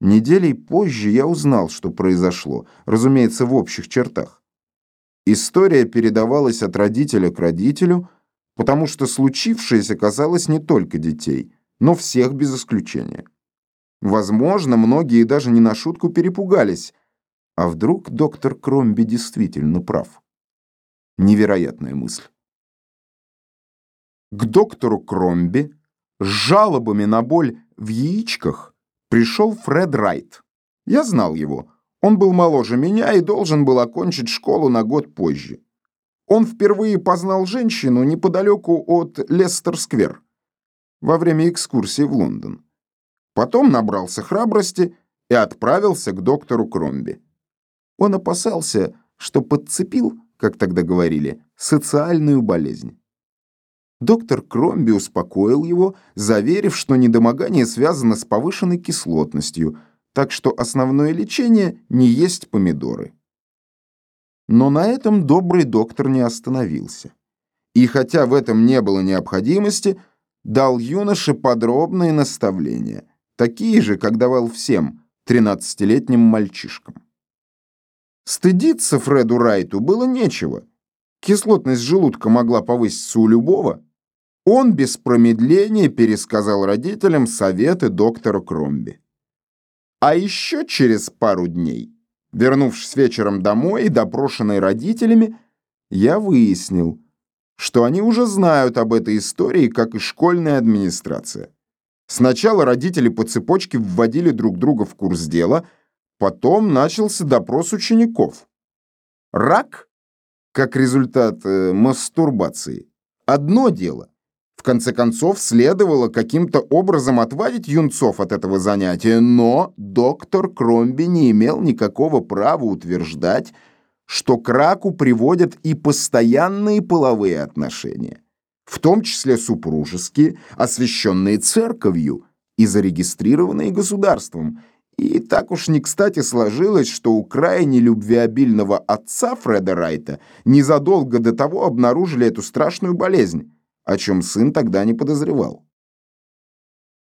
Неделей позже я узнал, что произошло, разумеется, в общих чертах. История передавалась от родителя к родителю, потому что случившееся касалось не только детей, но всех без исключения. Возможно, многие даже не на шутку перепугались. А вдруг доктор Кромби действительно прав? Невероятная мысль. К доктору Кромби с жалобами на боль в яичках пришел Фред Райт. Я знал его. Он был моложе меня и должен был окончить школу на год позже. Он впервые познал женщину неподалеку от Лестер-сквер во время экскурсии в Лондон. Потом набрался храбрости и отправился к доктору Кромби. Он опасался, что подцепил, как тогда говорили, социальную болезнь. Доктор Кромби успокоил его, заверив, что недомогание связано с повышенной кислотностью, так что основное лечение не есть помидоры. Но на этом добрый доктор не остановился. И хотя в этом не было необходимости, дал юноше подробные наставления, такие же, как давал всем 13-летним мальчишкам. Стыдиться Фреду Райту было нечего. Кислотность желудка могла повыситься у любого. Он без промедления пересказал родителям советы доктора Кромби. А еще через пару дней, вернувшись вечером домой и допрошенный родителями, я выяснил, что они уже знают об этой истории, как и школьная администрация. Сначала родители по цепочке вводили друг друга в курс дела, потом начался допрос учеников. Рак, как результат э, мастурбации, одно дело конце концов, следовало каким-то образом отвадить юнцов от этого занятия, но доктор Кромби не имел никакого права утверждать, что к раку приводят и постоянные половые отношения, в том числе супружеские, освященные церковью и зарегистрированные государством. И так уж не кстати сложилось, что у крайне любвеобильного отца Фреда Райта незадолго до того обнаружили эту страшную болезнь о чем сын тогда не подозревал.